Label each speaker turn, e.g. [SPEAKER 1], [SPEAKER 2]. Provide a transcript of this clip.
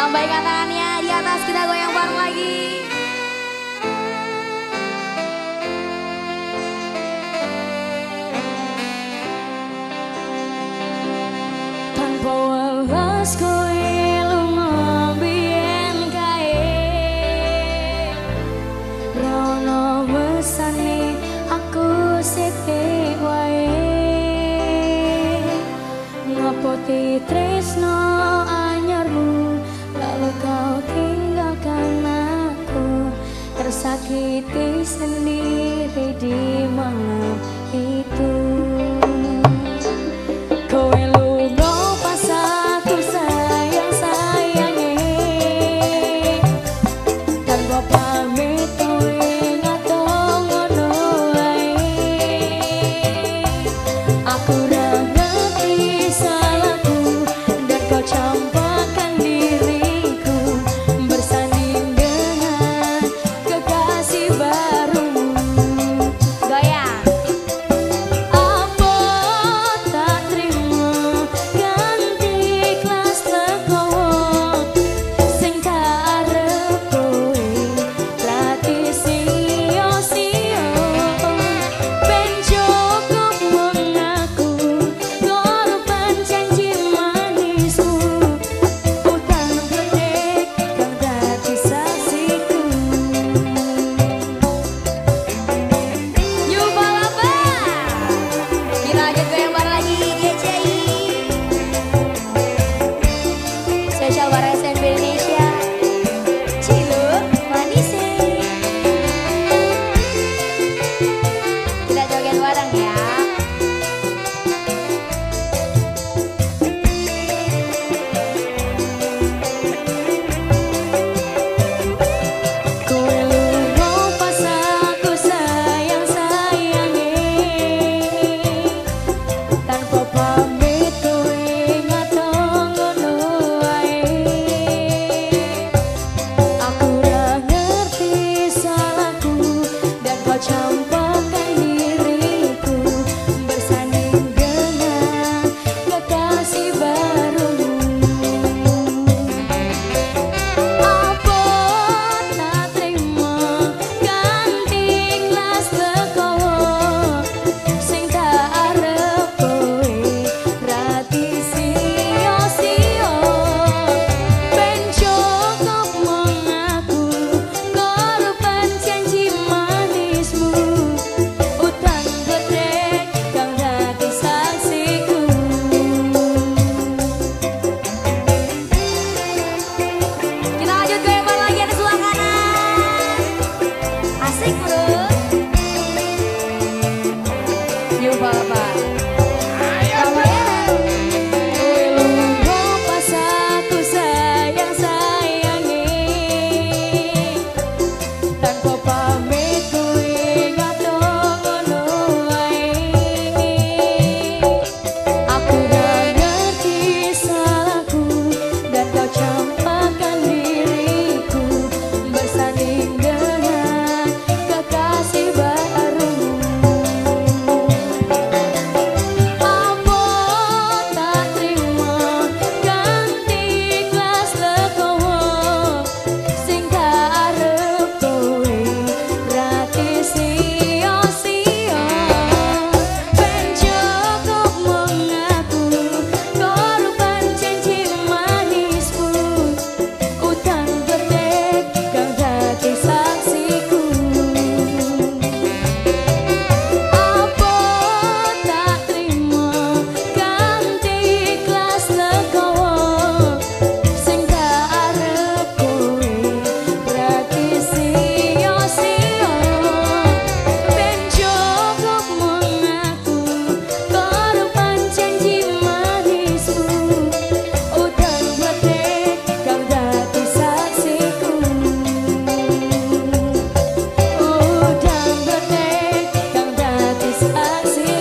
[SPEAKER 1] Lambaikan tangannya di atas kita goyang bareng lagi.
[SPEAKER 2] Tanpa alas kau. sendiri di
[SPEAKER 1] mana I see